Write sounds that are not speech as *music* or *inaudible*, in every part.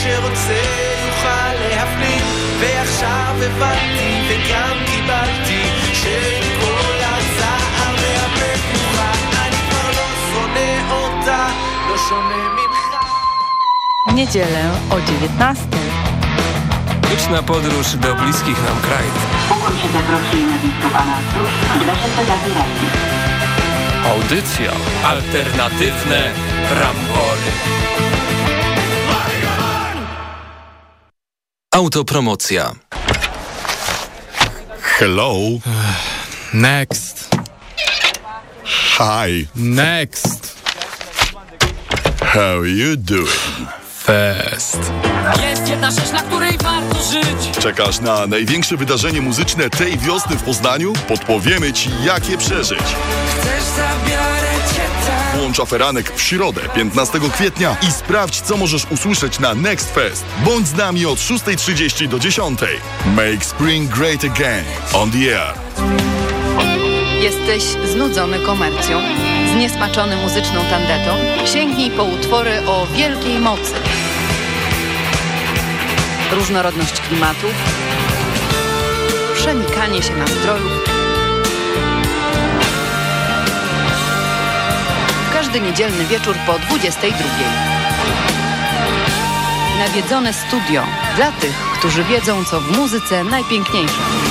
שרוצה יוכל להפנים ועכשיו הבנתי וגם קיבלתי שעם כל הצער והמבוכה אני כבר לא שונא אותה, לא שונה ממך Niedzielę o 19. Liczna podróż do bliskich nam krajów. Ukłon się zaprosuje na blisko pana cóż, dla zabierajcie. Audycja. Alternatywne rambory. Autopromocja. Hello. Next. Hi. Next. How you doing? Fest. Jest jedna rzecz, na której warto żyć Czekasz na największe wydarzenie muzyczne tej wiosny w Poznaniu? Podpowiemy Ci, jak je przeżyć. Chcesz, zabiorę Włącz aferanek w środę, 15 kwietnia i sprawdź, co możesz usłyszeć na Next Fest. Bądź z nami od 6.30 do 10.00. Make spring great again. On the air. Jesteś znudzony komercją, zniesmaczony muzyczną tandetą? Sięgnij po utwory o wielkiej mocy. Różnorodność klimatów, przenikanie się nastrojów. Każdy niedzielny wieczór po 22. Nawiedzone studio dla tych, którzy wiedzą, co w muzyce najpiękniejsze.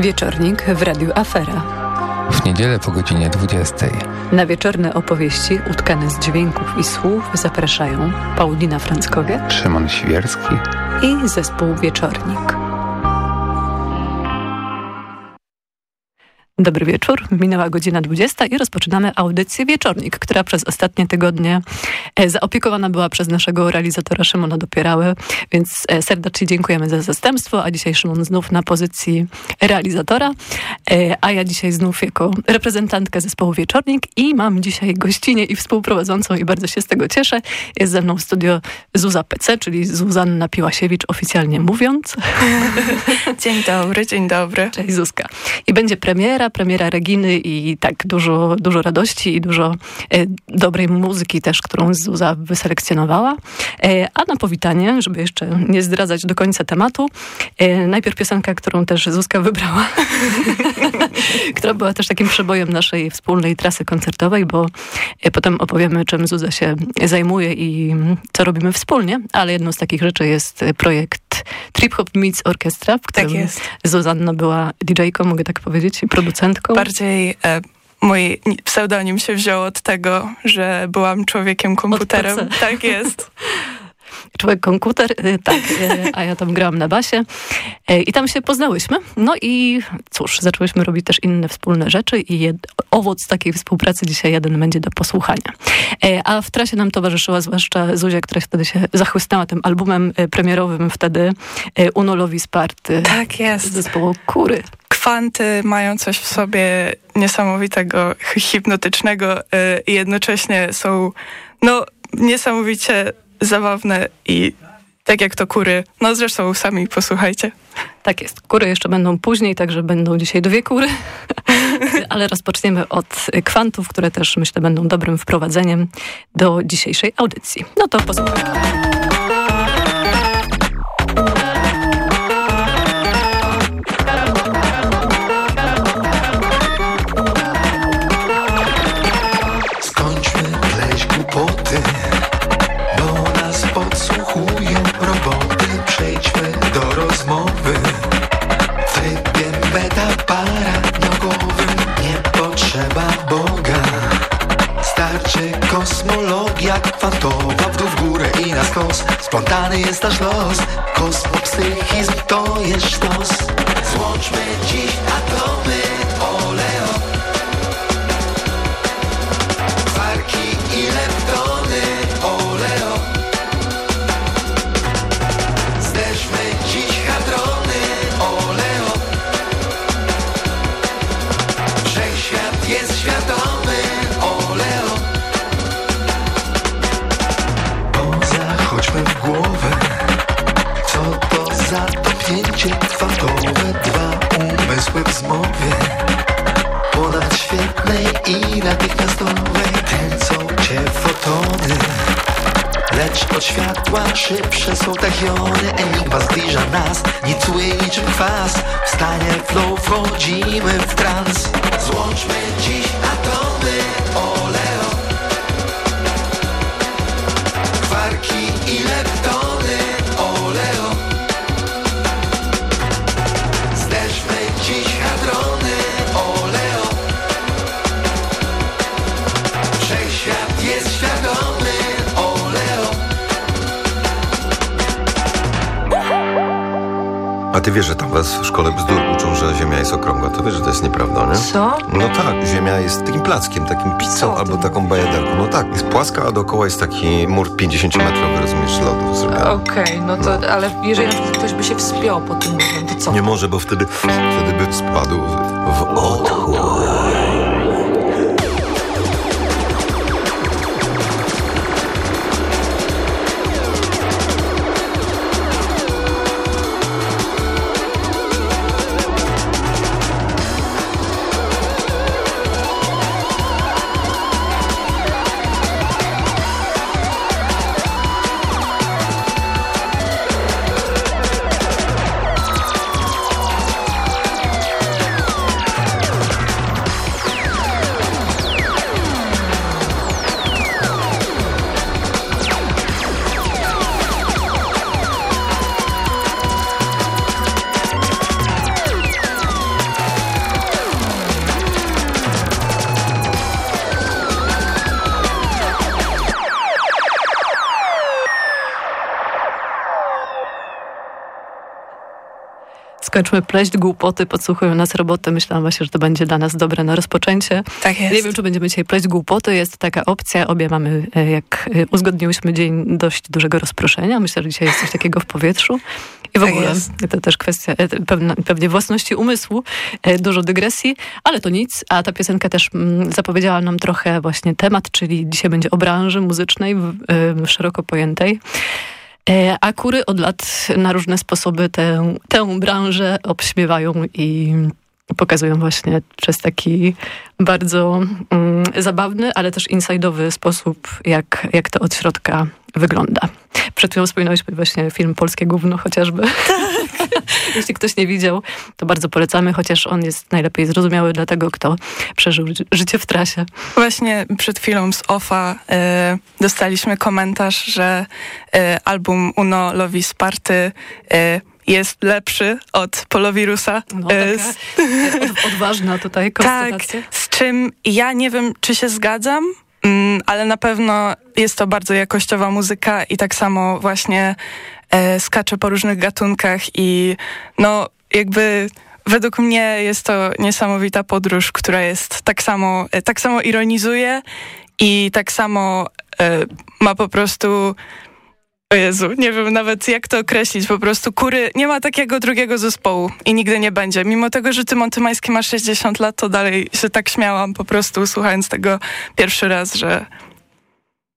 Wieczornik w Radiu Afera. W niedzielę po godzinie 20. Na wieczorne opowieści utkane z dźwięków i słów zapraszają Paulina Franckowiak Szymon Świerski i zespół Wieczornik. Dobry wieczór, minęła godzina 20 i rozpoczynamy audycję Wieczornik, która przez ostatnie tygodnie e, zaopiekowana była przez naszego realizatora Szymona Dopierałę, więc e, serdecznie dziękujemy za zastępstwo, a dzisiaj Szymon znów na pozycji realizatora, e, a ja dzisiaj znów jako reprezentantkę zespołu Wieczornik i mam dzisiaj gościnie i współprowadzącą i bardzo się z tego cieszę. Jest ze mną w studio Zuza PC, czyli Zuzanna Piłasiewicz oficjalnie mówiąc. *laughs* Dzień dobry, dzień dobry. Cześć Zuzka. I będzie premiera, premiera Reginy i tak dużo, dużo radości i dużo e, dobrej muzyki też, którą Zuza wyselekcjonowała. E, a na powitanie, żeby jeszcze nie zdradzać do końca tematu, e, najpierw piosenka, którą też Zuzka wybrała, *laughs* która była też takim przebojem naszej wspólnej trasy koncertowej, bo e, potem opowiemy, czym Zuza się zajmuje i co robimy wspólnie, ale jedną z takich rzeczy jest projekt Trip Hop Meets Orchestra, w którym Tak jest. Zuzanna była DJ-ką, mogę tak powiedzieć, i producentką. Bardziej e, mój pseudonim się wziął od tego, że byłam człowiekiem komputerem. Tak jest. *laughs* człowiek komputer, y, tak, y, a ja tam grałam na basie y, i tam się poznałyśmy. No i cóż, zaczęłyśmy robić też inne wspólne rzeczy i owoc takiej współpracy dzisiaj jeden będzie do posłuchania. A w trasie nam towarzyszyła zwłaszcza Zuzia, która wtedy się zachłysnęła tym albumem premierowym wtedy Unolowi Sparty. Tak jest. Zespołu Kury kwanty mają coś w sobie niesamowitego, hipnotycznego i jednocześnie są no, niesamowicie zabawne i tak jak to kury. No zresztą sami posłuchajcie. Tak jest. Kury jeszcze będą później, także będą dzisiaj dwie kury. *laughs* Ale rozpoczniemy od kwantów, które też myślę będą dobrym wprowadzeniem do dzisiejszej audycji. No to posłuchajmy. Spontany jest nasz los. Kosmopsychizm to jest sztos. Złączmy dziś atomy kwantowe Dwa umysły w zmowie Ponadświetnej i natychmiastowej Kręcą cię fotony. Lecz od światła szybsze są tachiony Enigma zbliża nas, nie czuje niczym kwas. W stanie flow wchodzimy w trans. Złączmy dziś atomy oleo. Kwarki i leptony oleo A ty wiesz, że tam was w szkole bzdur uczą, że Ziemia jest okrągła. To wiesz, że to jest nieprawda, nie? Co? No tak, Ziemia jest takim plackiem, takim pizzą albo taką bajaderką. No tak, jest płaska, a dookoła jest taki mur 50-metrowy, rozumiesz, lodu zrobiony. Okej, okay, no to, no. ale jeżeli ktoś by się wspiął po tym murem, to co? Nie może, bo wtedy, wtedy by spadł w, w otchłań. Skończmy pleść głupoty, podsłuchują nas roboty. Myślałam właśnie, że to będzie dla nas dobre na rozpoczęcie. Tak jest. Nie wiem, czy będziemy dzisiaj pleść głupoty. Jest taka opcja. Obie mamy, e, jak e, uzgodniłyśmy dzień dość dużego rozproszenia. Myślę, że dzisiaj jest coś takiego w powietrzu. I w tak ogóle jest. to też kwestia e, pewna, pewnie własności umysłu, dużo dygresji, ale to nic. A ta piosenka też mm, zapowiedziała nam trochę właśnie temat, czyli dzisiaj będzie o branży muzycznej, szeroko pojętej. E, a kury od lat na różne sposoby tę, tę branżę obśmiewają i pokazują właśnie przez taki bardzo mm, zabawny, ale też insajdowy sposób, jak, jak to od środka wygląda. Przed chwilą wspominałyśmy właśnie film Polskie Gówno chociażby. Tak. *laughs* Jeśli ktoś nie widział, to bardzo polecamy, chociaż on jest najlepiej zrozumiały dla tego, kto przeżył życie w trasie. Właśnie przed chwilą z OFA y, dostaliśmy komentarz, że y, album Uno Lovi Sparty y, jest lepszy od polowirusa. No, taka, *laughs* odważna tutaj konstatacja. Tak, z czym ja nie wiem, czy się zgadzam, ale na pewno jest to bardzo jakościowa muzyka i tak samo właśnie e, skacze po różnych gatunkach i no jakby według mnie jest to niesamowita podróż, która jest tak samo, e, tak samo ironizuje i tak samo e, ma po prostu o Jezu, nie wiem nawet jak to określić, po prostu Kury, nie ma takiego drugiego zespołu i nigdy nie będzie. Mimo tego, że Ty Montymański ma 60 lat, to dalej się tak śmiałam po prostu słuchając tego pierwszy raz, że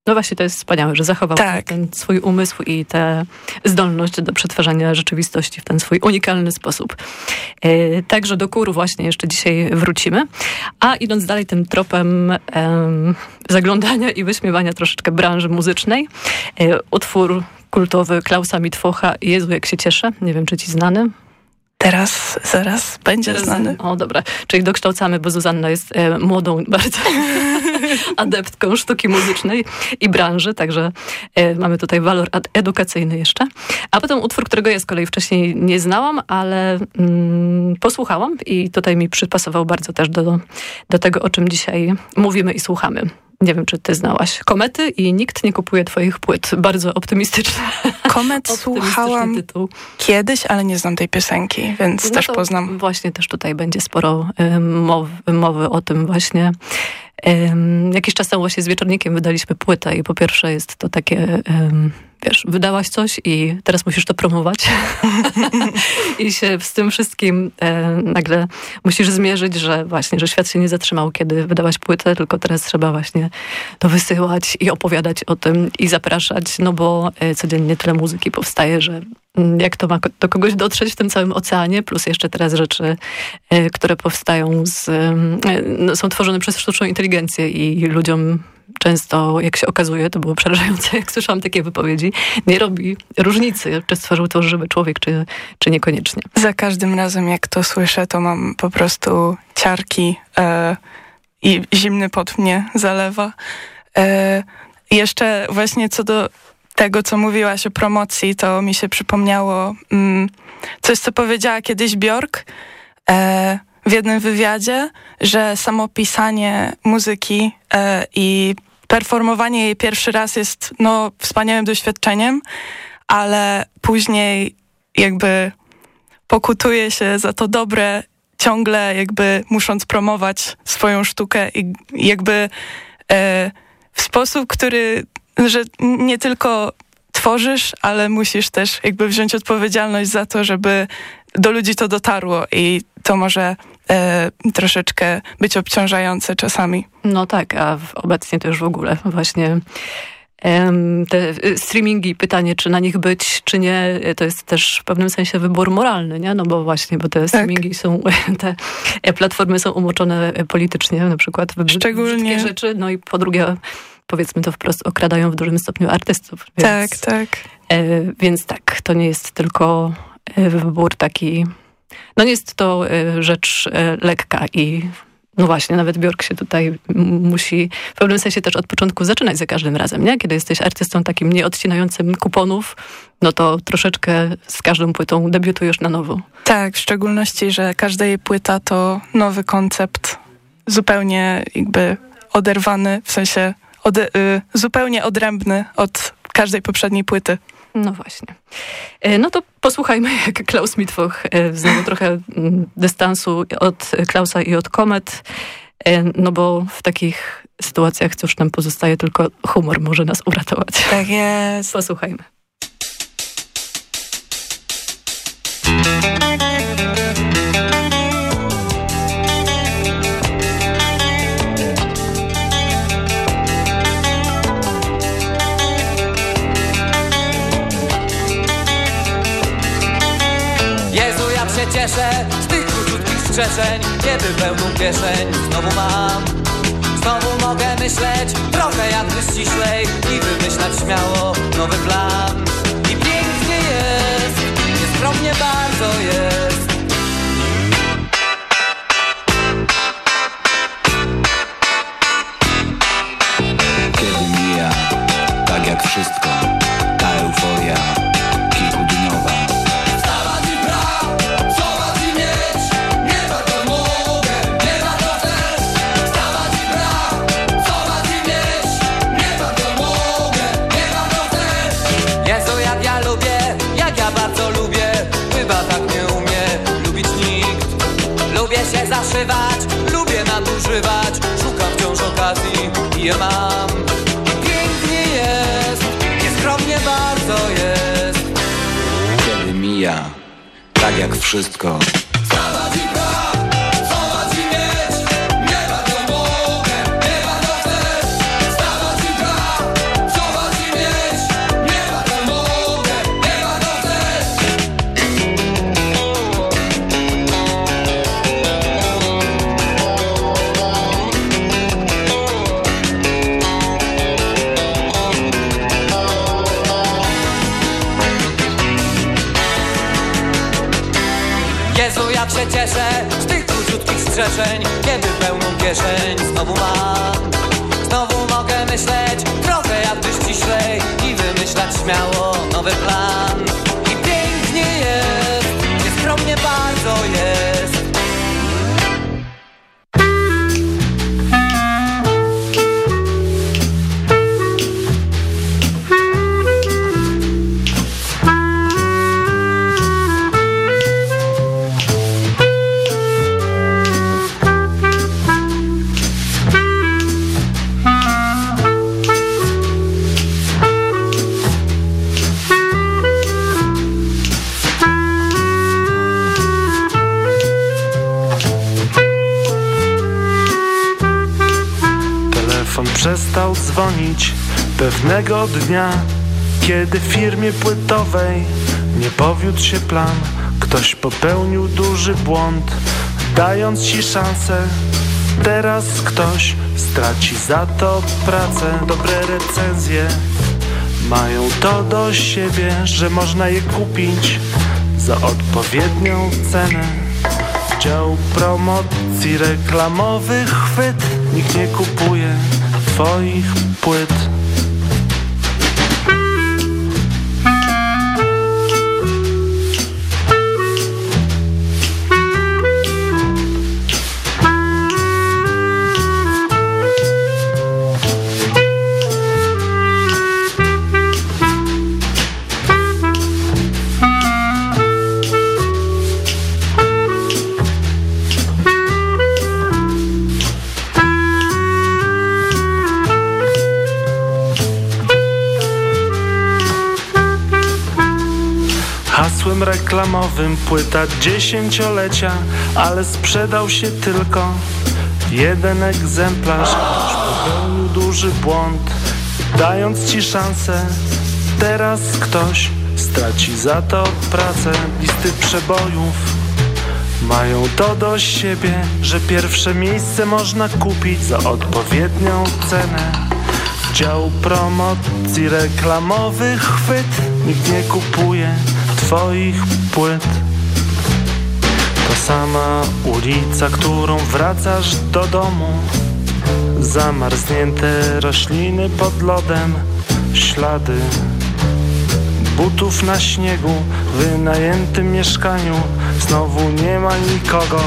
no właśnie, to jest wspaniałe, że zachował tak. ten swój umysł i tę zdolność do przetwarzania rzeczywistości w ten swój unikalny sposób. E, także do kóru właśnie jeszcze dzisiaj wrócimy. A idąc dalej tym tropem zaglądania i wyśmiewania troszeczkę branży muzycznej, e, utwór kultowy Klausa Mitwocha Jezu, jak się cieszę. Nie wiem, czy ci znany? Teraz, zaraz będzie znany. O, dobra. Czyli dokształcamy, bo Zuzanna jest e, młodą bardzo *laughs* adeptką sztuki muzycznej i branży, także e, mamy tutaj walor edukacyjny jeszcze. A potem utwór, którego ja z kolei wcześniej nie znałam, ale mm, posłuchałam i tutaj mi przypasował bardzo też do, do tego, o czym dzisiaj mówimy i słuchamy. Nie wiem, czy ty znałaś Komety i nikt nie kupuje twoich płyt. Bardzo optymistyczne. Komet *laughs* słuchałam tytuł. kiedyś, ale nie znam tej piosenki, więc no też poznam. Właśnie też tutaj będzie sporo mowy, mowy o tym właśnie. Jakiś czas temu właśnie z Wieczornikiem wydaliśmy płytę i po pierwsze jest to takie... wiesz, wydałaś coś i teraz musisz to promować. *laughs* I się z tym wszystkim e, nagle musisz zmierzyć, że właśnie, że świat się nie zatrzymał, kiedy wydałaś płytę, tylko teraz trzeba właśnie to wysyłać i opowiadać o tym i zapraszać, no bo e, codziennie tyle muzyki powstaje, że mm, jak to ma do kogoś dotrzeć w tym całym oceanie, plus jeszcze teraz rzeczy, e, które powstają z, e, no, są tworzone przez sztuczną inteligencję i ludziom często, jak się okazuje, to było przerażające, *laughs* jak słyszałam takie wypowiedzi, nie robi różnicy, czy stworzył to żywy człowiek, czy, czy niekoniecznie. Za każdym razem, jak to słyszę, to mam po prostu ciarki e, i zimny pot mnie zalewa. E, jeszcze właśnie co do tego, co mówiłaś o promocji, to mi się przypomniało mm, coś, co powiedziała kiedyś Bjork e, w jednym wywiadzie, że samo pisanie muzyki e, i performowanie jej pierwszy raz jest no, wspaniałym doświadczeniem, ale później jakby pokutuje się za to dobre, ciągle jakby musząc promować swoją sztukę i jakby e, w sposób, który, że nie tylko tworzysz, ale musisz też jakby wziąć odpowiedzialność za to, żeby do ludzi to dotarło i to może e, troszeczkę być obciążające czasami. No tak, a obecnie to już w ogóle właśnie te streamingi, pytanie, czy na nich być, czy nie, to jest też w pewnym sensie wybór moralny, nie? No bo właśnie, bo te tak. streamingi są, *laughs* te platformy są umoczone politycznie, na przykład Szczególnie. rzeczy, no i po drugie, powiedzmy to wprost, okradają w dużym stopniu artystów. Więc, tak, tak. E, więc tak, to nie jest tylko e, wybór taki no jest to y, rzecz y, lekka i no właśnie, nawet Bjork się tutaj musi w pewnym sensie też od początku zaczynać za każdym razem, nie? Kiedy jesteś artystą takim nieodcinającym kuponów, no to troszeczkę z każdą płytą debiutujesz na nowo. Tak, w szczególności, że każda jej płyta to nowy koncept, zupełnie jakby oderwany, w sensie y, zupełnie odrębny od każdej poprzedniej płyty. No właśnie. E, no to posłuchajmy, *laughs* jak Klaus Mitwoch e, znowu trochę mm, dystansu od Klausa i od Komet, e, no bo w takich sytuacjach cóż nam pozostaje, tylko humor może nas uratować. Tak jest. Posłuchajmy. Skrzeszeń Kiedy pełną kieszeń. Znowu mam Znowu mogę myśleć trochę jakby ściślej I wymyślać śmiało nowy plan. I pięknie jest, nieskromnie bardzo jest. Kiedy mija, tak jak wszystko, Lubię nadużywać. Szukam wciąż okazji. I je mam. Pięknie jest. Nieskromnie bardzo jest. Kiedy mija Tak jak wszystko Kiedy pełną kieszeń znowu mam. Znowu mogę myśleć trochę jakby ściślej I wymyślać śmiało nowy plan pewnego dnia Kiedy firmie płytowej nie powiódł się plan Ktoś popełnił duży błąd, dając ci szansę. Teraz ktoś straci za to pracę. Dobre recenzje mają to do siebie, że można je kupić za odpowiednią cenę. Dział promocji reklamowych chwyt nikt nie kupuje twoich płyt reklamowym płyta dziesięciolecia, ale sprzedał się tylko jeden egzemplarz. Popełnił duży błąd, dając ci szansę. Teraz ktoś straci za to pracę. Listy przebojów mają to do siebie, że pierwsze miejsce można kupić za odpowiednią cenę. Dział promocji reklamowych chwyt nikt nie kupuje twoich płyt. To sama ulica, którą wracasz do domu. Zamarznięte rośliny pod lodem. Ślady butów na śniegu. W wynajętym mieszkaniu Znowu nie ma nikogo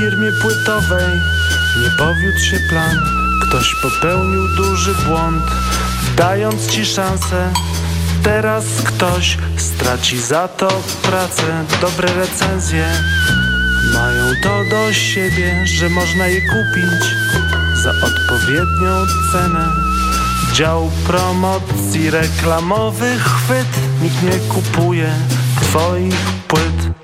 firmie płytowej. Nie powiódł się plan. Ktoś popełnił duży błąd, dając ci szansę. Teraz ktoś straci za to pracę. Dobre recenzje mają to do siebie, że można je kupić za odpowiednią cenę. Dział promocji reklamowych chwyt. Nikt nie kupuje twoich płyt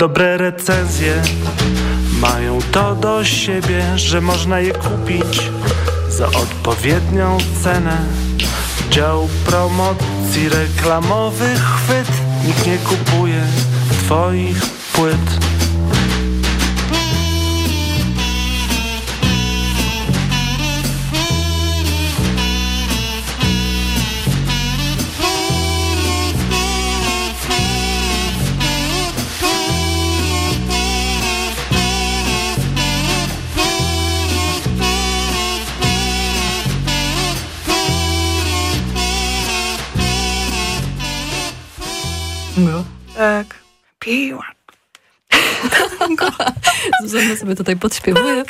Dobre recenzje mają to do siebie, że można je kupić za odpowiednią cenę. Dział promocji reklamowych chwyt nikt nie kupuje twoich płyt Tak. Piła. *laughs* Zuzanna sobie tutaj podśpiewuje.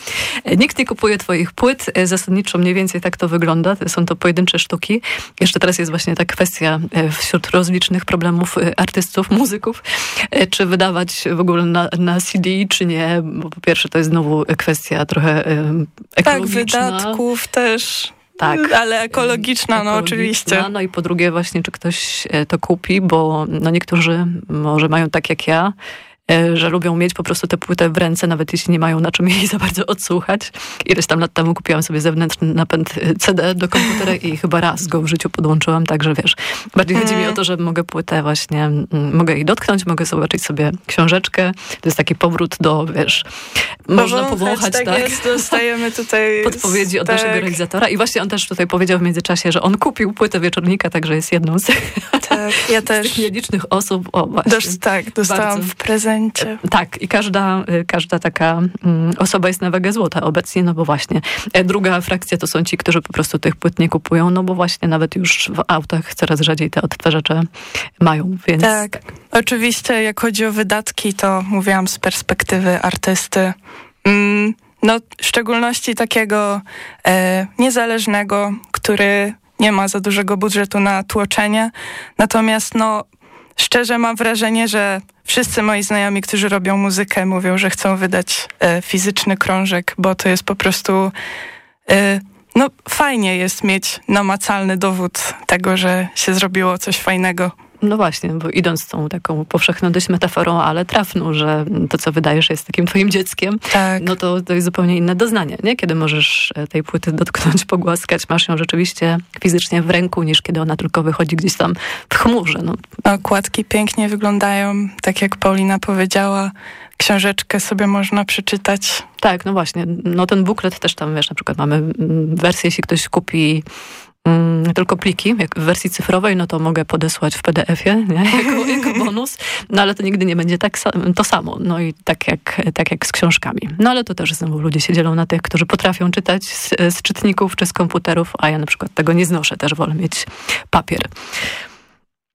Nikt nie kupuje twoich płyt. Zasadniczo mniej więcej tak to wygląda. Są to pojedyncze sztuki. Jeszcze teraz jest właśnie ta kwestia e, wśród rozlicznych problemów e, artystów, muzyków, e, czy wydawać w ogóle na, na CD, czy nie. Bo po pierwsze to jest znowu kwestia trochę Tak, ekologiczna. wydatków też. Tak. Ale ekologiczna, no oczywiście. No i po drugie właśnie, czy ktoś to kupi, bo no niektórzy może mają tak jak ja, e, że lubią mieć po prostu tę płytę w ręce, nawet jeśli nie mają na czym jej za bardzo odsłuchać. Ileś tam lat temu kupiłam sobie zewnętrzny napęd e, CD do komputera i chyba raz go w życiu podłączyłam, także wiesz, bardziej chodzi mi o to, że mogę płytę właśnie, mogę jej dotknąć, mogę zobaczyć sobie książeczkę. To jest taki powrót do, wiesz, można powąchać, tak, tak? Jest, dostajemy tutaj *laughs* podpowiedzi od tak. naszego realizatora. I właśnie on też tutaj powiedział w międzyczasie, że on kupił płytę wieczornika, także jest jedną z, tak, ja też. *laughs* z tych nielicznych osób. O, właśnie. Dos, tak, dostałam Bardzo. w prezencie. Tak, i każda, y, każda taka mm, osoba jest na wagę złota obecnie, no bo właśnie. E, Druga frakcja to są ci, którzy po prostu tych płyt nie kupują, no bo właśnie nawet już w autach coraz rzadziej te odtwarzacze mają, więc... Tak. Oczywiście jak chodzi o wydatki, to mówiłam z perspektywy artysty. Mm, no, w szczególności takiego e, niezależnego, który nie ma za dużego budżetu na tłoczenie. Natomiast no, szczerze mam wrażenie, że wszyscy moi znajomi, którzy robią muzykę, mówią, że chcą wydać e, fizyczny krążek, bo to jest po prostu... E, no, fajnie jest mieć namacalny dowód tego, że się zrobiło coś fajnego. No właśnie, bo idąc tą taką powszechną dość metaforą, ale trafną, że to, co wydajesz, jest takim twoim dzieckiem, tak. no to, to jest zupełnie inne doznanie, nie? Kiedy możesz e, tej płyty dotknąć, pogłaskać, masz ją rzeczywiście fizycznie w ręku, niż kiedy ona tylko wychodzi gdzieś tam w chmurze. No. Okładki pięknie wyglądają, tak jak Paulina powiedziała, książeczkę sobie można przeczytać. Tak, no właśnie. No ten buklet też tam, wiesz, na przykład mamy mm, wersję, jeśli ktoś kupi mm, tylko pliki, w wersji cyfrowej, no to mogę podesłać w PDF-ie? *laughs* Jako, jako bonus, no ale to nigdy nie będzie tak to samo, no i tak jak, tak jak z książkami. No ale to też znowu ludzie się dzielą na tych, którzy potrafią czytać z, z czytników czy z komputerów, a ja na przykład tego nie znoszę, też wolę mieć papier.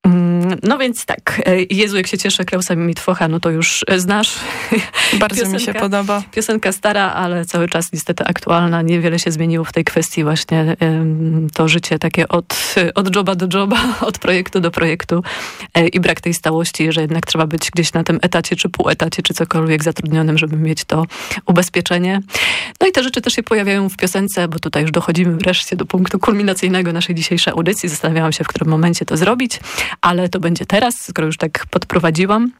Mm, No więc tak, e, Jezu, jak się cieszę, Klausa Mitwocha, no to już e, znasz. *laughs* Bardzo mi się podoba. Piosenka stara, ale cały czas niestety aktualna. Niewiele się zmieniło w tej kwestii właśnie to życie takie od, od joba do joba, *laughs* od projektu do projektu e, i brak tej stałości, że jednak trzeba być gdzieś na tym etacie, czy półetacie, czy cokolwiek zatrudnionym, żeby mieć to ubezpieczenie. No i te rzeczy też się pojawiają w piosence, bo tutaj już dochodzimy wreszcie do punktu kulminacyjnego naszej dzisiejszej audycji. Zastanawiałam się, w którym momencie to zrobić, ale to będzie teraz, skoro już tak podprowadziłam.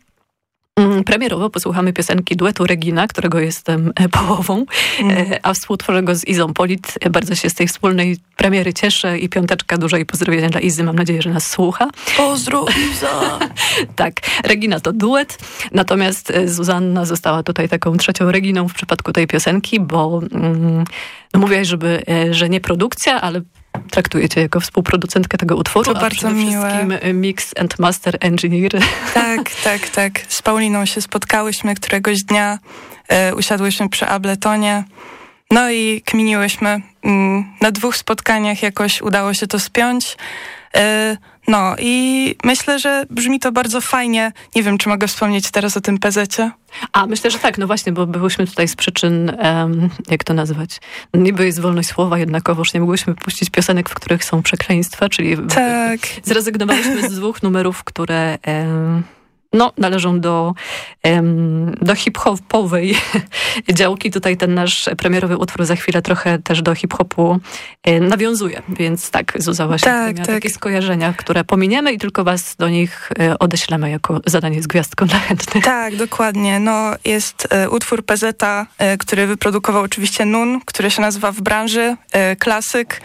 Mm, Premierowo posłuchamy piosenki duetu Regina, którego jestem e, połową, e, a współtworzę go z Izą Polit. E, Bardzo się z tej wspólnej premiery cieszę i piąteczka dużo i pozdrowienia dla Izy. Mam nadzieję, że nas słucha. Pozdro Iza! *laughs* tak, Regina to duet, natomiast Zuzanna została tutaj taką trzecią Reginą w przypadku tej piosenki, bo mm, no mówiłaś, żeby, że nie produkcja, ale traktuję cię jako współproducentkę tego utworu, To a bardzo przede miłe. wszystkim e, mix and master engineer. Tak, *laughs* tak, tak. Z Pauliną się spotkałyśmy któregoś dnia, e, usiadłyśmy przy Abletonie, no i kminiłyśmy. Mm, Na dwóch spotkaniach jakoś udało się to spiąć. E, No i myślę, że brzmi to bardzo fajnie. Nie wiem, czy mogę wspomnieć teraz o tym pezecie. A, myślę, że tak, no właśnie, bo byłyśmy tutaj z przyczyn, em, jak to nazwać, niby jest wolność słowa, jednakowoż nie mogłyśmy puścić piosenek, w których są przekleństwa, czyli Tak. zrezygnowałyśmy z dwóch numerów, które em, no, należą do, do hip-hopowej *laughs* działki. Tutaj ten nasz premierowy utwór za chwilę trochę też do hip-hopu e, nawiązuje, więc tak, Zuza właśnie Tak, tak. takie skojarzenia, które pominiemy i tylko was do nich e, odeślemy jako zadanie z gwiazdką dla chętnych. Tak, dokładnie. No, jest e, utwór PZ, e, który wyprodukował oczywiście Nun, który się nazywa w branży klasyk.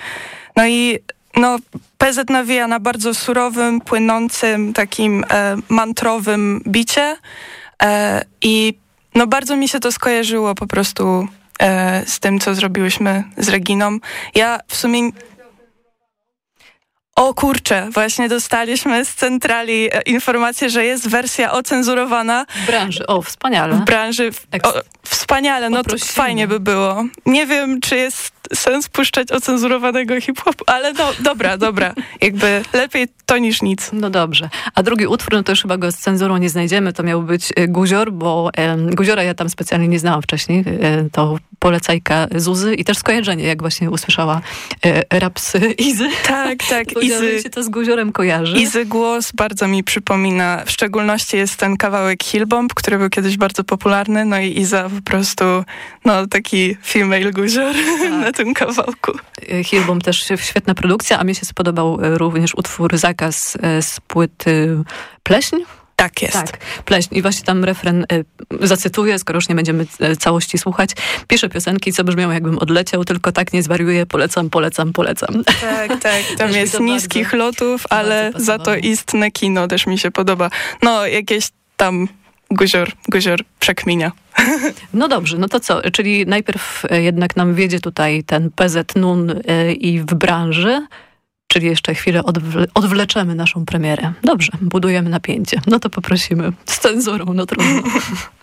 No i no, PZ nawija na bardzo surowym, płynącym, takim e, mantrowym bicie, E, I no bardzo mi się to skojarzyło po prostu e, z tym, co zrobiłyśmy z Reginą. Ja w sumie o kurczę, właśnie dostaliśmy z centrali e, informację, że jest wersja ocenzurowana. W branży, o wspaniale. W branży, o, wspaniale, no to fajnie by było. Nie wiem, czy jest sens puszczać ocenzurowanego hip-hopu, ale no, dobra, dobra. Jakby lepiej to niż nic. No dobrze. A drugi utwór, no to już chyba go z cenzurą nie znajdziemy, to miał być e, Guzior, bo e, Guziora ja tam specjalnie nie znałam wcześniej. E, to polecajka Zuzy i też skojarzenie, jak właśnie usłyszała e, rapsy Izy. Tak, *laughs* tak. Izy się to z Guziorem kojarzy. Izy głos bardzo mi przypomina, w szczególności jest ten kawałek Hillbomb, który był kiedyś bardzo popularny, no i Iza po prostu, no taki female Guzior tak. *laughs* na tym kawałku. Hillbomb też świetna produkcja, a mi się spodobał również utwór Zakaz e, z płyty Pleśń. Tak jest. Tak, pleśń. I właśnie tam refren y, zacytuję, skoro już nie będziemy y, całości słuchać. Piszę piosenki, co brzmią jakbym odleciał, tylko tak nie zwariuję, polecam, polecam, polecam. Tak, tak. Tam jest niskich bardzo, lotów, ale za to istne kino też mi się podoba. No, jakieś tam guzior, guzior przekminia. *laughs* No dobrze, no to co? Czyli najpierw jednak nam wiedzie tutaj ten PZ NUN y, i w branży, czyli jeszcze chwilę odwle odwleczemy naszą premierę. Dobrze, budujemy napięcie. No to poprosimy z cenzurą, no trudno. *laughs*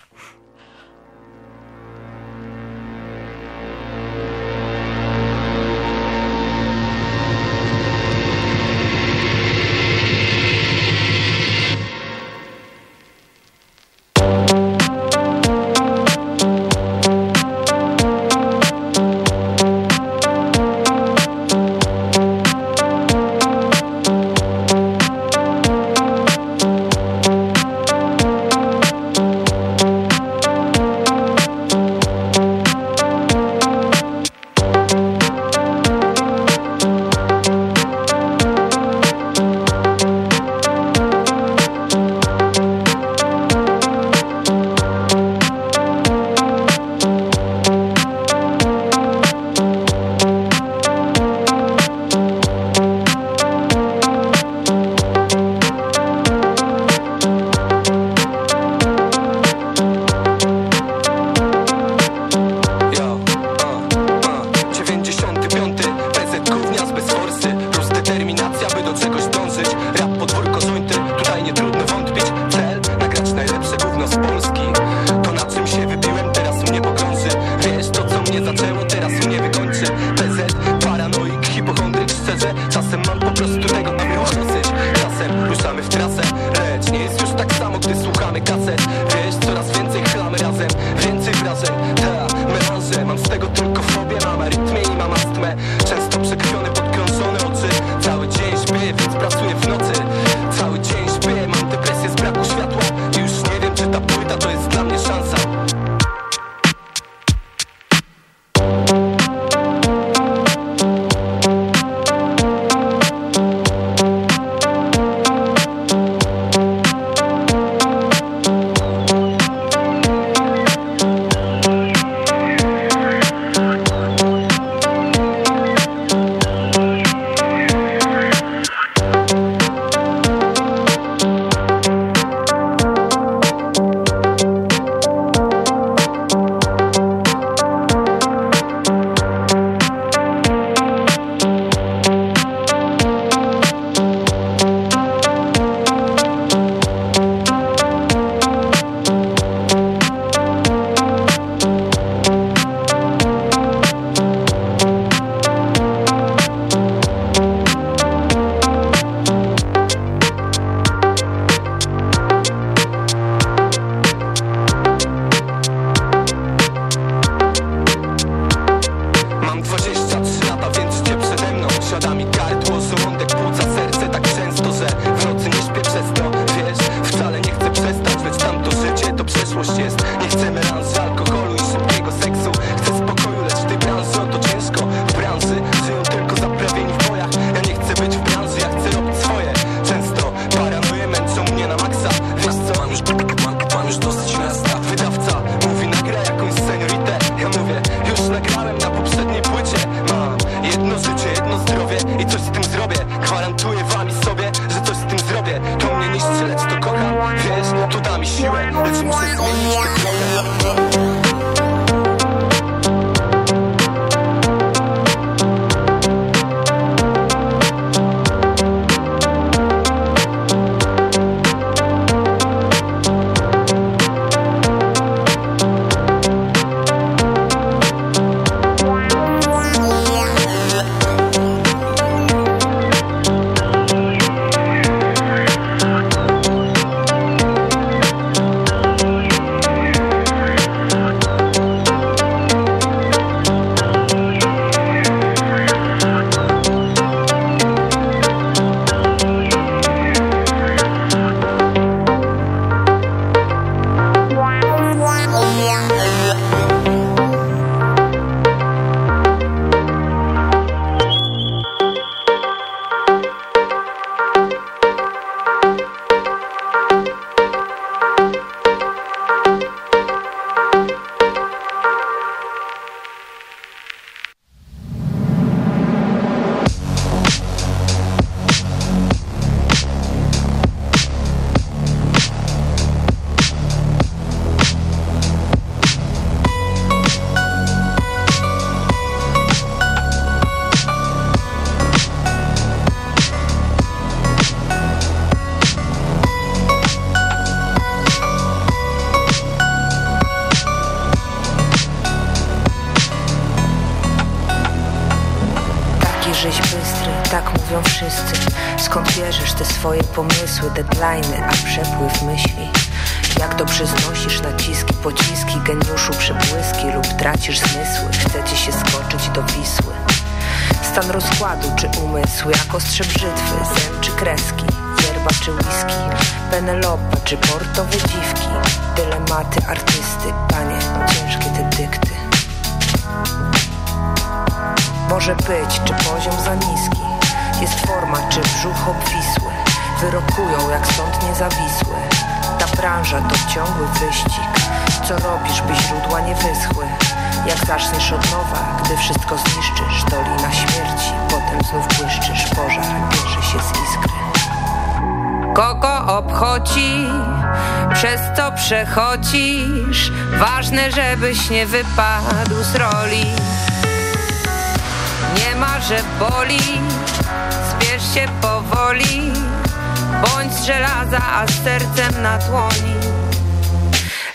I coś Dobrze znosisz naciski, pociski, geniuszu przebłyski Lub tracisz zmysły, chcecie się skoczyć do Wisły. Stan rozkładu czy umysł, jak ostrze brzytwy, zen czy kreski Yerba czy whisky, Penelopa czy portowe dziwki Dylematy artysty, panie, ciężkie te dykty. Może być, czy poziom za niski Jest forma, czy brzuch obwisły Wyrokują jak sąd niezawisły branża to ciągły wyścig. Co robisz, by źródła nie wyschły? Jak zaczniesz od nowa, gdy wszystko zniszczysz Dolina śmierci, potem znów błyszczysz Pożar bierze się z iskry. Kogo obchodzi, przez co przechodzisz? Ważne, żebyś nie wypadł z roli. Nie ma, że boli Spiesz się powoli Bądź z żelaza, a z sercem na dłoni.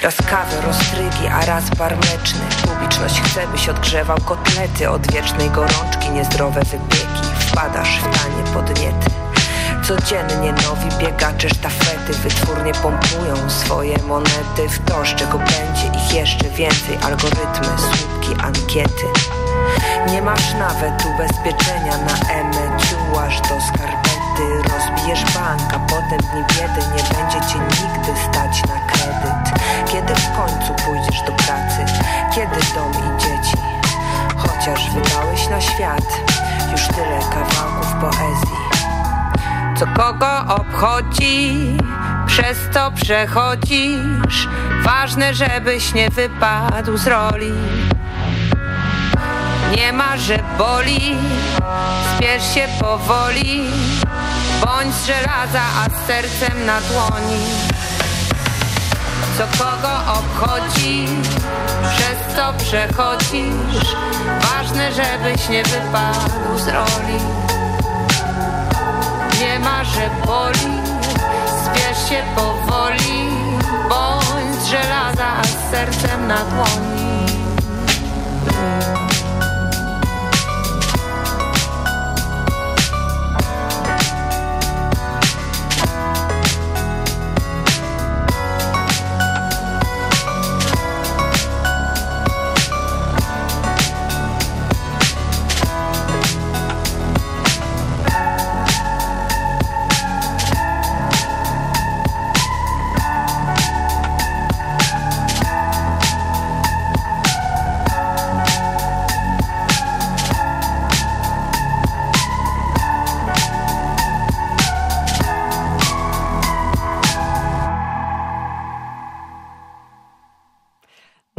Raz kawę, rozstrygi, a raz bar mleczny. Publiczność chce, byś odgrzewał kotlety Od wiecznej gorączki, niezdrowe wypieki Wpadasz w tanie podniety. Codziennie nowi biegacze sztafety Wytwórnie pompują swoje monety W to, z czego będzie ich jeszcze więcej. Algorytmy, słupki, ankiety. Nie masz nawet ubezpieczenia na emeciu aż do skarpety Rozbijesz bank, a potem dni biedy Nie będzie cię nigdy stać na kredyt Kiedy w końcu pójdziesz do pracy? Kiedy dom i dzieci? Chociaż wydałeś na świat już tyle kawałków poezji Co kogo obchodzi? Przez co przechodzisz? Ważne, żebyś nie wypadł z roli nie ma, że boli Spiesz się powoli Bądź żelaza, a z sercem na dłoni. Co kogo obchodzi Przez co przechodzisz? Ważne, żebyś nie wypadł z roli. Nie ma, że boli Spiesz się powoli. Bądź żelaza, a z sercem na dłoni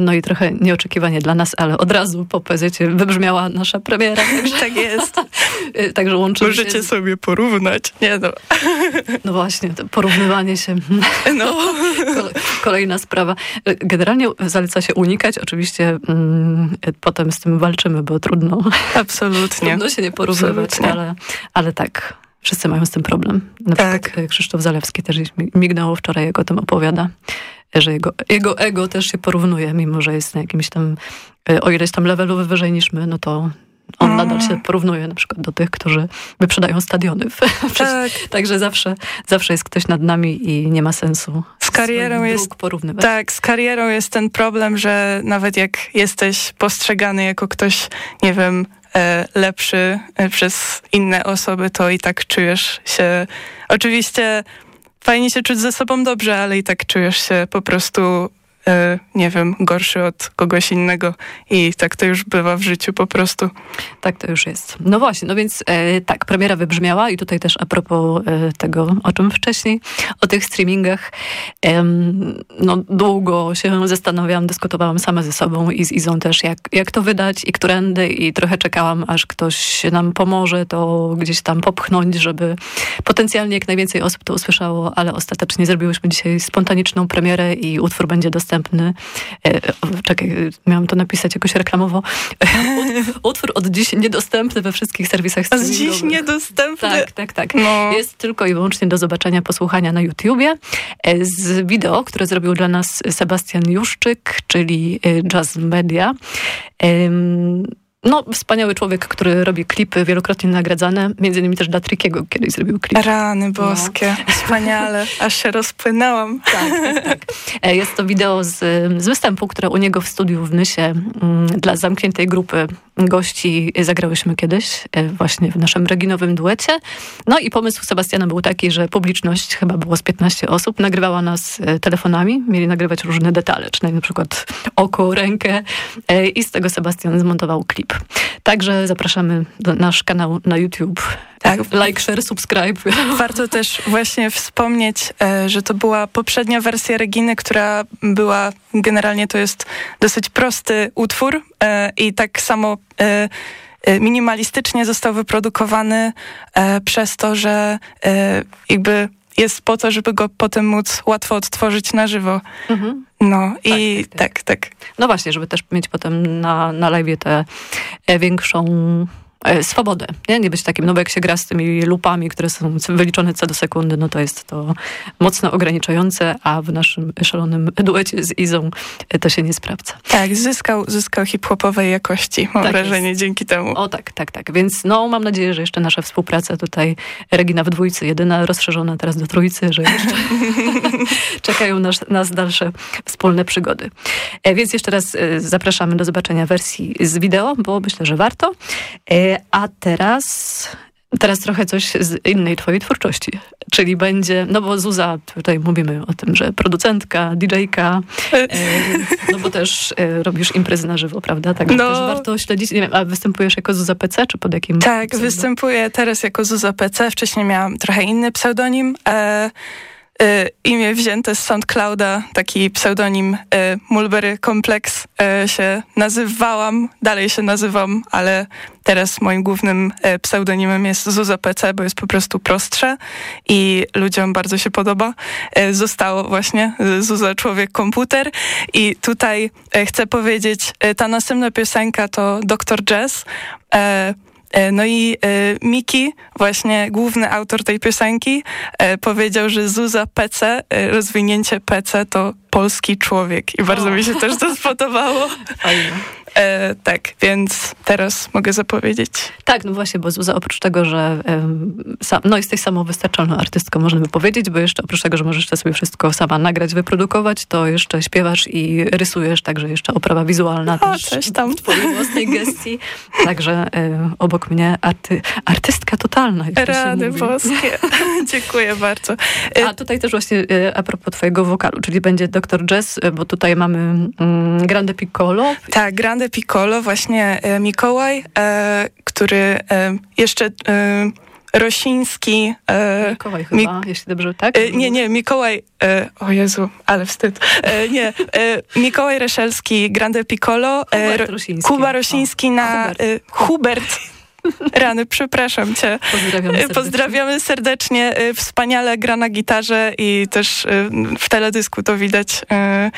No i trochę nieoczekiwanie dla nas, ale od razu po PZ wybrzmiała nasza premiera. *laughs* Także, tak jest. *laughs* także łączymy Możecie się sobie porównać. Nie no. No właśnie, to porównywanie się. *laughs* No. Kolejna sprawa. Generalnie zaleca się unikać. Oczywiście mm, potem z tym walczymy, bo trudno. Absolutnie. trudno się nie porównywać, ale, ale tak. Wszyscy mają z tym problem. Na tak. Krzysztof Zalewski też mignęło wczoraj, jak o tym opowiada że jego, jego ego też się porównuje, mimo że jest na jakimś tam, e, o ileś tam levelu wyżej niż my, no to on mm. nadal się porównuje na przykład do tych, którzy wyprzedają stadiony. *laughs* Tak. Także zawsze, zawsze jest ktoś nad nami i nie ma sensu z karierą jest porównywać. Tak, z karierą jest ten problem, że nawet jak jesteś postrzegany jako ktoś, nie wiem, e, lepszy e, przez inne osoby, to i tak czujesz się oczywiście fajnie się czuć ze sobą dobrze, ale i tak czujesz się po prostu nie wiem, gorszy od kogoś innego i tak to już bywa w życiu po prostu. Tak to już jest. No właśnie, no więc e, tak, premiera wybrzmiała i tutaj też a propos e, tego, o czym wcześniej, o tych streamingach, e, no długo się zastanawiałam, dyskutowałam sama ze sobą i z Izą też, jak, jak to wydać i którędy i trochę czekałam, aż ktoś nam pomoże to gdzieś tam popchnąć, żeby potencjalnie jak najwięcej osób to usłyszało, ale ostatecznie zrobiłyśmy dzisiaj spontaniczną premierę i utwór będzie dostępny dostępny. E, czekaj, miałam to napisać jakoś reklamowo. *laughs* Utwór od dziś niedostępny we wszystkich serwisach streamingowych. Od dziś niedostępny? Tak, tak, tak. No. Jest tylko i wyłącznie do zobaczenia, posłuchania na YouTubie. E, z wideo, które zrobił dla nas Sebastian Juszczyk, czyli e, Jazz Media. No, wspaniały człowiek, który robi klipy wielokrotnie nagradzane, między innymi też dla Trikiego kiedyś zrobił klip. Rany boskie, no. wspaniale, aż się rozpłynęłam. Tak, tak, tak. E, jest to wideo z, z występu, które u niego w studiu w Nysie mm, dla zamkniętej grupy gości zagrałyśmy kiedyś, e, właśnie w naszym reginowym duecie. No i pomysł Sebastiana był taki, że publiczność, chyba było z 15 osób, nagrywała nas e, telefonami, mieli nagrywać różne detale, czyli na przykład oko, rękę i z tego Sebastian zmontował klip. Także zapraszamy do nasz kanał na YouTube. Tak. Like, share, subscribe. *laughs* Warto też właśnie wspomnieć, e, że to była poprzednia wersja Reginy, która była, generalnie to jest dosyć prosty utwór e, i tak samo e, minimalistycznie został wyprodukowany przez to, że jakby jest po to, żeby go potem móc łatwo odtworzyć na żywo. Mhm. No i tak tak, tak, tak, No właśnie, żeby też mieć potem na, na live tę większą E, swobodę. Nie? nie być takim, no bo jak się gra z tymi lupami, które są wyliczone co do sekundy, no to jest to mocno ograniczające, a w naszym szalonym duecie z Izą e, to się nie sprawdza. Tak, zyskał, zyskał hip-hopowej jakości, mam tak wrażenie, jest. dzięki temu. O tak, tak, tak. Więc no mam nadzieję, że jeszcze nasza współpraca tutaj, Regina w dwójcy, jedyna rozszerzona teraz do trójcy, że jeszcze *laughs* czekają nas, nas dalsze wspólne przygody. E, więc jeszcze raz zapraszamy do zobaczenia wersji z wideo, bo myślę, że warto. A teraz Teraz trochę coś z innej twojej twórczości, czyli będzie, no bo Zuza, tutaj mówimy o tym, że producentka, DJ-ka, e, *laughs* no bo też e, robisz imprezy na żywo, prawda? Także no, też warto śledzić. Nie wiem, a występujesz jako Zuza PC, czy pod jakim? Tak, pseudonim? występuję teraz jako Zuza PC. Wcześniej miałam trochę inny pseudonim. E, Y, imię wzięte z SoundClouda, taki pseudonim y, Mulberry Complex y, się nazywałam, dalej się nazywam, ale teraz moim głównym pseudonimem jest Zuza PC, bo jest po prostu prostsze i ludziom bardzo się podoba. Zostało właśnie Zuza Człowiek Komputer i tutaj chcę powiedzieć, ta następna piosenka to Dr. Jazz, E, no i e, Miki, właśnie główny autor tej piosenki, e, powiedział, że Zuza PC, rozwinięcie PC to polski człowiek i bardzo o. mi się też to *laughs* spodobało. Fajne. E, tak, więc teraz mogę zapowiedzieć. Tak, no właśnie, bo Zuza oprócz tego, że sam, no jesteś samowystarczalną artystką, można by powiedzieć, bo jeszcze oprócz tego, że możesz to sobie wszystko sama nagrać, wyprodukować, to jeszcze śpiewasz i rysujesz, także jeszcze oprawa wizualna A, też coś tam. twojej własnej gestii. Także e, obok mnie arty, artystka totalna. Rady boskie. *laughs* Dziękuję bardzo. E, A tutaj też właśnie e, a propos twojego wokalu, czyli będzie Dr. Jazz, e, bo tutaj mamy mm, Grande Piccolo. Tak, Grande Grande Piccolo, właśnie e, Mikołaj, e, który e, jeszcze Rosiński. E, Mikołaj chyba, Mik jeśli dobrze, tak? E, nie, nie, Mikołaj, e, o Jezu, ale wstyd. nie, Mikołaj Reszelski, Grande Piccolo. Hubert Rosiński. Kuba Rosiński na Hubert. Hubert. Rany, przepraszam cię. Pozdrawiamy serdecznie. Pozdrawiamy serdecznie. Wspaniale gra na gitarze i też w teledysku to widać E,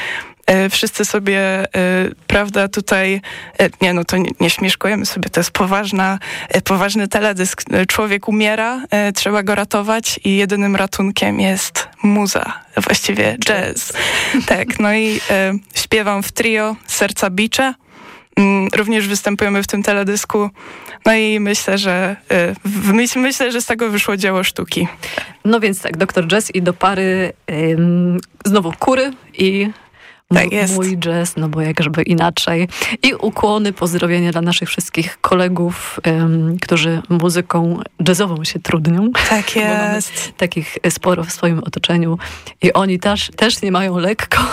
wszyscy sobie, e, prawda, tutaj, e, nie no, to nie, nie śmieszkujemy sobie, to jest poważna, poważny teledysk. Człowiek umiera, trzeba go ratować i jedynym ratunkiem jest muza, właściwie jazz. Tak, no i śpiewam w trio Serca Bicze. Mm, również występujemy w tym teledysku. No i myślę, że myśl, myślę, że z tego wyszło dzieło sztuki. No więc tak, doktor Jazz i do pary ym, znowu kury i tak jest. Mój jazz, no bo jakżeby inaczej. I ukłony, pozdrowienia dla naszych wszystkich kolegów, um, którzy muzyką jazzową się trudnią. Tak *laughs* jest. takich sporo w swoim otoczeniu. I oni też, też nie mają lekko.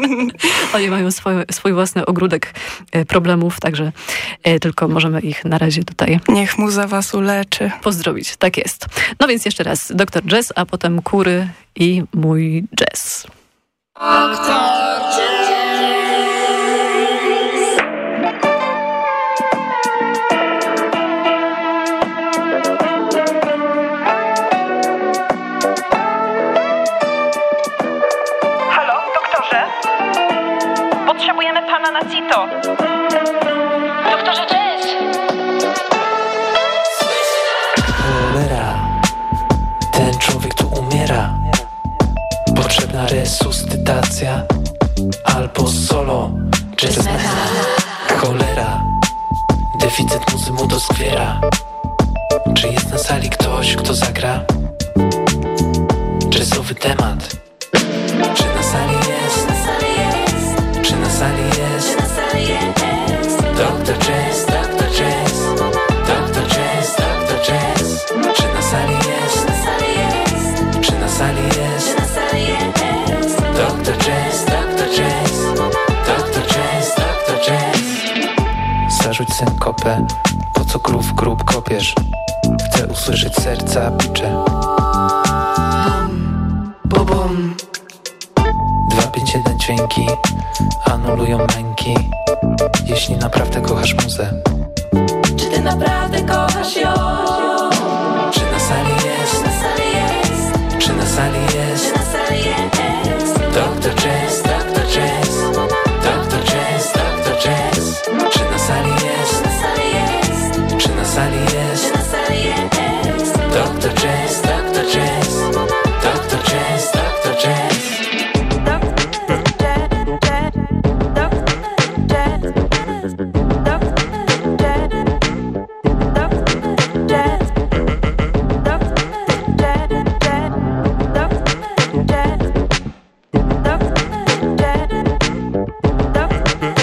*laughs* oni mają swój, swój własny ogródek e, problemów, także e, tylko możemy ich na razie tutaj... Niech mu za was uleczy. Pozdrowić, tak jest. No więc jeszcze raz, doktor jazz, a potem kury i mój jazz. Aktarcı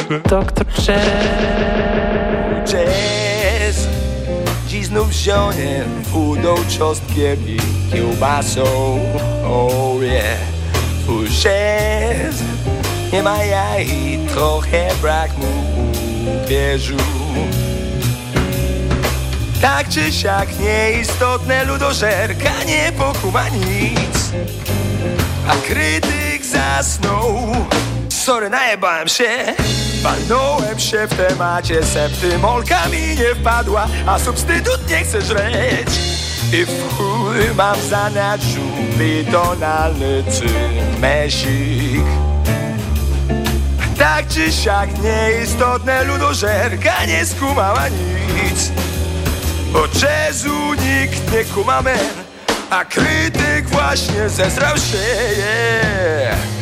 Doktor Jazz. Jazz Dziś znów zionie Wódą, czosnkiem i kiełbasą. Oh yeah. Twój jazz. Nie ma jaj i trochę brak mu ubierzu Tak czy siak nieistotne ludożerka nie pokuma nic. A krytyk zasnął. Sorry, najebałem się Walnąłem się w temacie septy Molka mi nie wpadła, a substytut nie chce żreć. I w chuj mam w zanadrzu Bitonalny cymesik Tak czy siak nieistotne ludożerka nie skumała nic. Bo jazzu nikt nie kuma A krytyk właśnie zezrał się. yeah.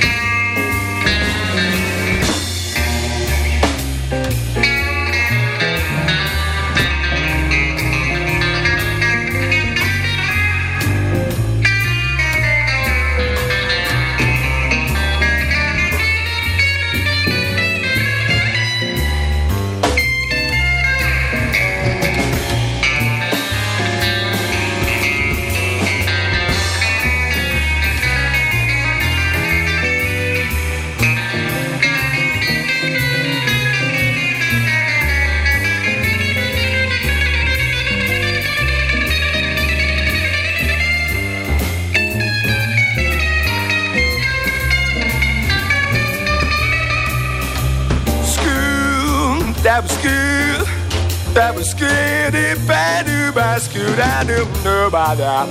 that was good if I knew by school I don't know by that.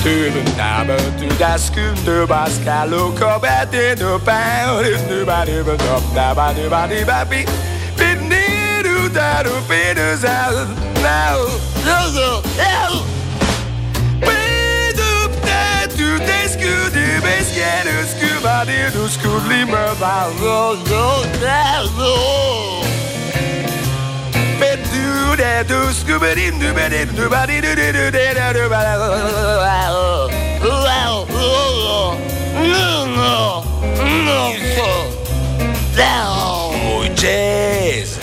To the number to that school to by sky look up at the pound if nobody but up now by nobody by me. But need to that who figures out now. But up that to that school the best get a school by the school lima by no no no no. Mój jazz.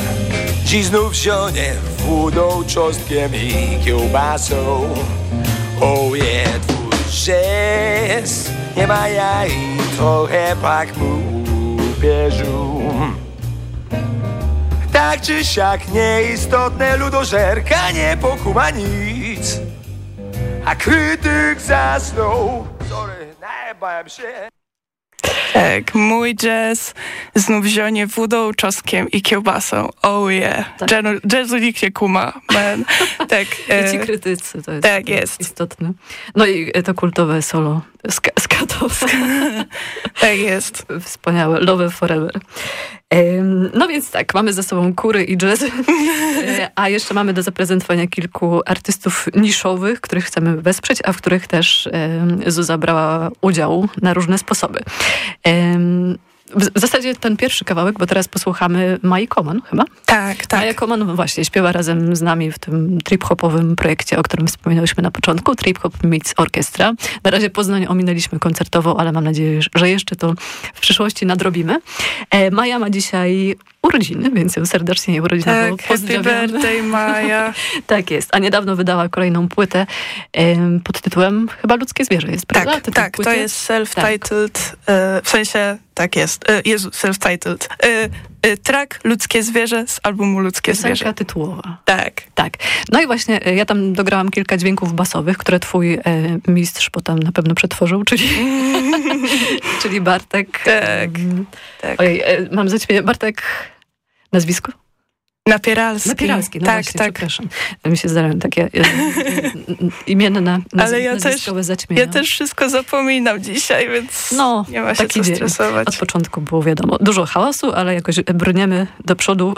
Dziś znów zionie wódą, czosnkiem i kiełbasą. Yeah, twój Nie ma jaj, trochę pak mu ubierzu Tak czy siak nieistotne ludożerka nie pokuma nic A krytyk zasnął Sorry, najebałem się Tak, mój jazz znów zionie wódą, czosnkiem i kiełbasą. Oh yeah. Tak. Jazzu, jazzu nikt nie kuma, man. *laughs* Tak, I ci e, krytycy, to jest, tak jest. istotne. No i to kultowe solo ska skatowe. *laughs* tak jest. Wspaniałe. Love Forever. No więc tak, mamy za sobą kury i jazz, *laughs* E, a jeszcze mamy do zaprezentowania kilku artystów niszowych, których chcemy wesprzeć, a w których też Zuza brała udział na różne sposoby. W zasadzie ten pierwszy kawałek, bo teraz posłuchamy Mai Koman chyba? Tak, tak. Maja Koman właśnie śpiewa razem z nami w tym trip-hopowym projekcie, o którym wspominałyśmy na początku, Trip Hop Meets Orchestra. Na razie Poznań ominęliśmy koncertowo, ale mam nadzieję, że jeszcze to w przyszłości nadrobimy. E, Maja ma dzisiaj urodziny, więc ją serdecznie jej urodzinowo tak, pozdrawiamy. Happy birthday, Maja. *laughs* tak jest. A niedawno wydała kolejną płytę e, pod tytułem chyba Ludzkie Zwierzę jest, prawda? Tak, tak to jest self-titled, tak. e, w sensie tak jest. Jezu, self-titled. E, track Ludzkie Zwierzę z albumu Ludzkie Piosenka Zwierzę. tytułowa. Tak. Tak. No i właśnie ja tam dograłam kilka dźwięków basowych, które twój e, mistrz potem na pewno przetworzył, czyli, *laughs* czyli Bartek. Tak. tak. Ojej, mam zaćmienie. Bartek, nazwisko? Napieralski. Napieralski, no tak, właśnie, tak. przepraszam. Mi się zdają takie e, imienne naz Ale ja też, zaćmienia. ja też wszystko zapominam dzisiaj, więc no, nie ma się taki co stresować. Od początku było wiadomo, dużo hałasu, ale jakoś brniemy do przodu.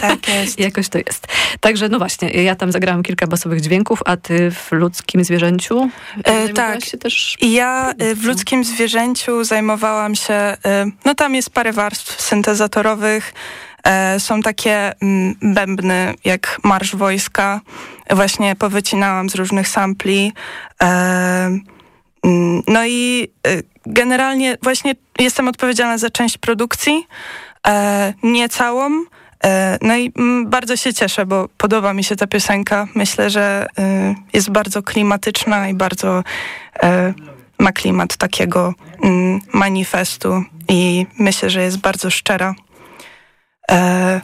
Tak *laughs* jest. jakoś to jest. Także no właśnie, ja tam zagrałam kilka basowych dźwięków, a ty w ludzkim zwierzęciu e, tak. się też... Ja e, w ludzkim zwierzęciu zajmowałam się, e, no tam jest parę warstw syntezatorowych, E, są takie mm, bębny jak Marsz Wojska. Właśnie powycinałam z różnych sampli. E, mm, no i e, generalnie właśnie jestem odpowiedzialna za część produkcji, nie całą. No i mm, bardzo się cieszę, bo podoba mi się ta piosenka. Myślę, że jest bardzo klimatyczna i bardzo ma klimat takiego manifestu i myślę, że jest bardzo szczera. E,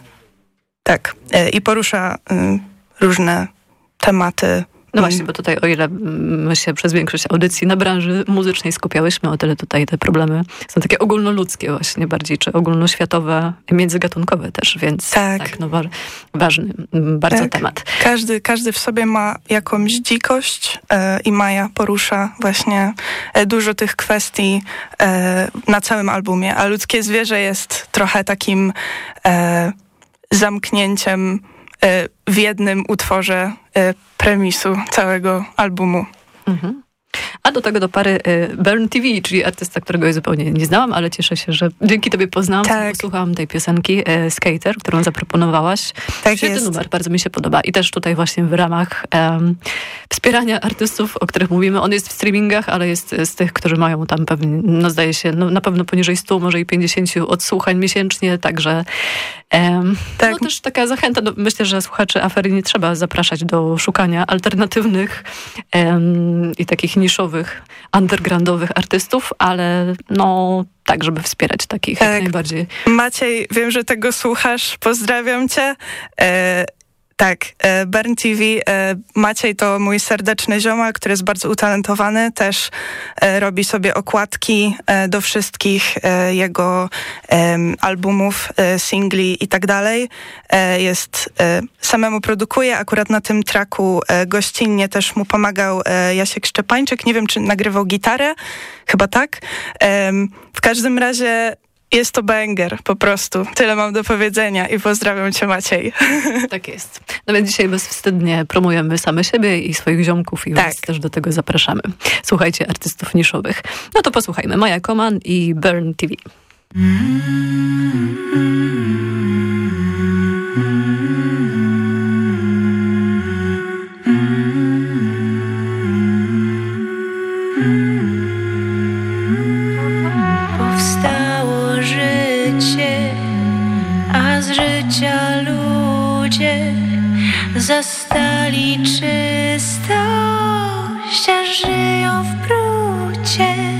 tak. E, I porusza y, różne tematy. No właśnie, bo tutaj o ile my się przez większość audycji na branży muzycznej skupiałyśmy, o tyle tutaj te problemy są takie ogólnoludzkie właśnie bardziej, czy ogólnoświatowe, międzygatunkowe też, więc tak, tak no, wa ważny bardzo tak. temat. Każdy, każdy w sobie ma jakąś dzikość e, i Maja porusza właśnie e, dużo tych kwestii e, na całym albumie, a Ludzkie Zwierzę jest trochę takim zamknięciem w jednym utworze e, premisu całego albumu. Mhm. A do tego do pary y, Burn TV, czyli artysta, którego ja zupełnie nie znałam, ale cieszę się, że dzięki tobie poznałam, tak. posłuchałam tej piosenki y, Skater, którą zaproponowałaś. Tak Świetny jest. numer, bardzo mi się podoba. I też tutaj właśnie w ramach um, wspierania artystów, o których mówimy, on jest w streamingach, ale jest z tych, którzy mają tam pewnie, no zdaje się, no, na pewno poniżej 100, może i 50 odsłuchań miesięcznie, także um, tak. no też taka zachęta. Do, myślę, że słuchaczy afery nie trzeba zapraszać do szukania alternatywnych um, i takich niszowych, undergroundowych artystów, ale no tak, żeby wspierać takich tak. jak najbardziej. Maciej, wiem, że tego słuchasz. Pozdrawiam cię. E tak, e, Burn TV. E, Maciej to mój serdeczny ziomal, który jest bardzo utalentowany. Też e, robi sobie okładki do wszystkich jego albumów, singli i tak dalej. Jest, samemu produkuje. Akurat na tym traku gościnnie też mu pomagał Jasiek Szczepańczyk. Nie wiem, czy nagrywał gitarę. Chyba tak. W każdym razie jest to banger, po prostu. Tyle mam do powiedzenia i pozdrawiam cię Maciej. *laughs* Tak jest. No więc dzisiaj bezwstydnie promujemy same siebie i swoich ziomków i tak. was też do tego zapraszamy. Słuchajcie artystów niszowych. No to posłuchajmy. Maja Koman i Burn TV. Zastali czystość, a żyją w brucie,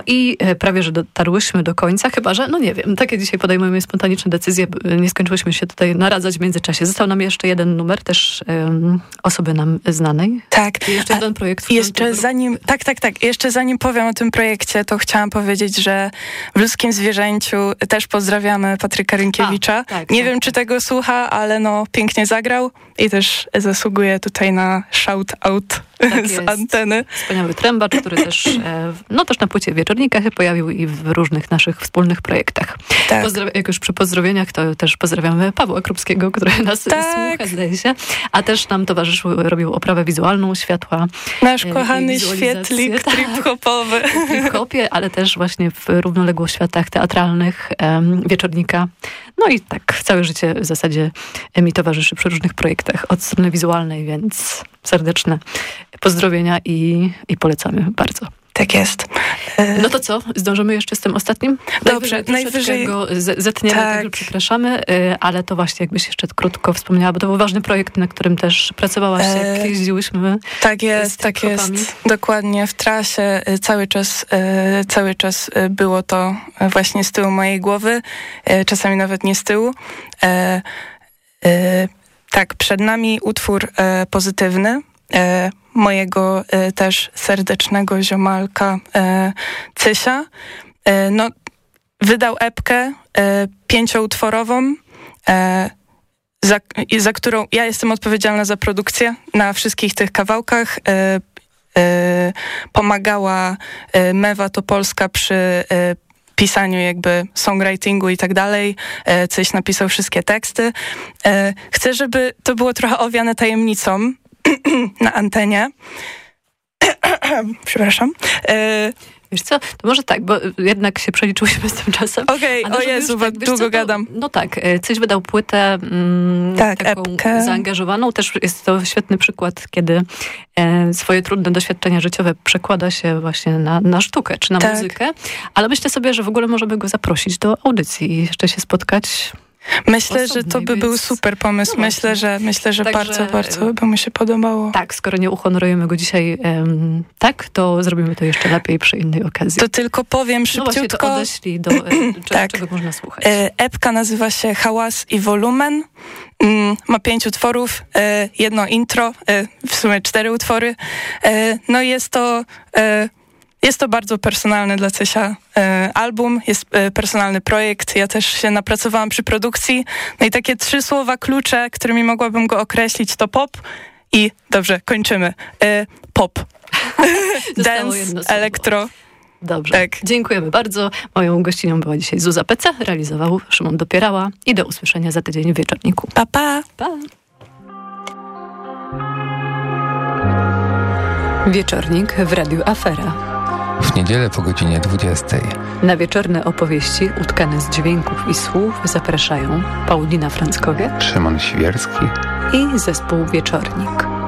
No i e, prawie, że dotarłyśmy do końca, chyba że, no nie wiem, takie dzisiaj podejmujemy spontaniczne decyzje, nie skończyłyśmy się tutaj naradzać w międzyczasie. Został nam jeszcze jeden numer, też em, osoby nam znanej. Tak. I jeszcze A jeden projekt. Jeszcze zanim, tak, tak, tak. Jeszcze zanim powiem o tym projekcie, to chciałam powiedzieć, że w Ludzkim Zwierzęciu też pozdrawiamy Patryka Rynkiewicza. tak, Nie tak, wiem, czy tego słucha, ale no pięknie zagrał i też zasługuje tutaj na shout out Tak *laughs* z jest. anteny. Wspaniały trębacz, który też, e, no też na płycie Wieczornika się pojawił i w różnych naszych wspólnych projektach. Tak. Pozdra- jak już przy pozdrowieniach, to też pozdrawiamy Pawła Krupskiego, który nas Tak. słucha, zdaje się. A też nam towarzyszył, robił oprawę wizualną światła. Nasz e, kochany świetlik Tak. trip-hopowy. *laughs* trip-hopie, ale też właśnie w równoległo światach teatralnych em, Wieczornika. No i tak całe życie w zasadzie mi towarzyszy przy różnych projektach od strony wizualnej, więc serdeczne pozdrowienia i, i polecamy bardzo. Tak jest. No to co? Zdążymy jeszcze z tym ostatnim? Dobrze, najwyżej, go zetniemy, Tak. także przepraszamy, y, ale to właśnie jakbyś jeszcze krótko wspomniała, bo to był ważny projekt, na którym też pracowałaś, jak E, jeździłyśmy. Tak jest, tak trip-hopami. jest. Dokładnie w trasie y, cały czas, cały czas było to właśnie z tyłu mojej głowy, czasami nawet nie z tyłu. E, y, Tak, przed nami utwór e, pozytywny e, mojego e, też serdecznego ziomalka e, Cysia. E, no, wydał epkę pięcioutworową, za, za którą ja jestem odpowiedzialna za produkcję na wszystkich tych kawałkach. Pomagała Mewa Topolska przy pisaniu jakby songwritingu i tak dalej. Coś napisał wszystkie teksty. Chcę, żeby to było trochę owiane tajemnicą *clears throat* na antenie. *clears throat* Przepraszam. E, Wiesz co, to może tak, bo jednak się przeliczyłyśmy z tym czasem. Okej, Ale o Jezu, wiesz długo co, to- gadam. No tak, e, coś wydał płytę mm, Tak, taką epkę. zaangażowaną. Też jest to świetny przykład, kiedy e, swoje trudne doświadczenia życiowe przekłada się właśnie na, na sztukę czy na Tak. muzykę. Ale myślę sobie, że w ogóle możemy go zaprosić do audycji i jeszcze się spotkać. Myślę, że to by był więc- super pomysł. No myślę, że myślę, że Także- bardzo, bardzo by mu się podobało. Tak, skoro nie uhonorujemy go dzisiaj em, tak, to zrobimy to jeszcze lepiej przy innej okazji. To tylko powiem no właśnie, to szybciutko. do, e, *clears throat* cze- Tak. czego można słuchać. E, Epka nazywa się Hałas i Wolumen. Mm, Ma pięć utworów, e, jedno intro, w sumie cztery utwory. No jest to, jest to bardzo personalny dla Cesia e, album, jest e, personalny projekt. Ja też się napracowałam przy produkcji. No i takie trzy słowa klucze, którymi mogłabym go określić, to pop i, dobrze, kończymy, e, pop. *laughs* Dance, elektro. Dobrze. Tak. Dziękujemy bardzo. Moją gościnią była dzisiaj Zuza Pece, realizował Szymon Dopierała i do usłyszenia za tydzień w wieczorniku. Pa, pa. Pa. Wieczornik w Radiu Afera. W niedzielę po godzinie 20. Na wieczorne opowieści utkane z dźwięków i słów zapraszają Paulina Franckowiak Szymon Świerski i zespół Wieczornik.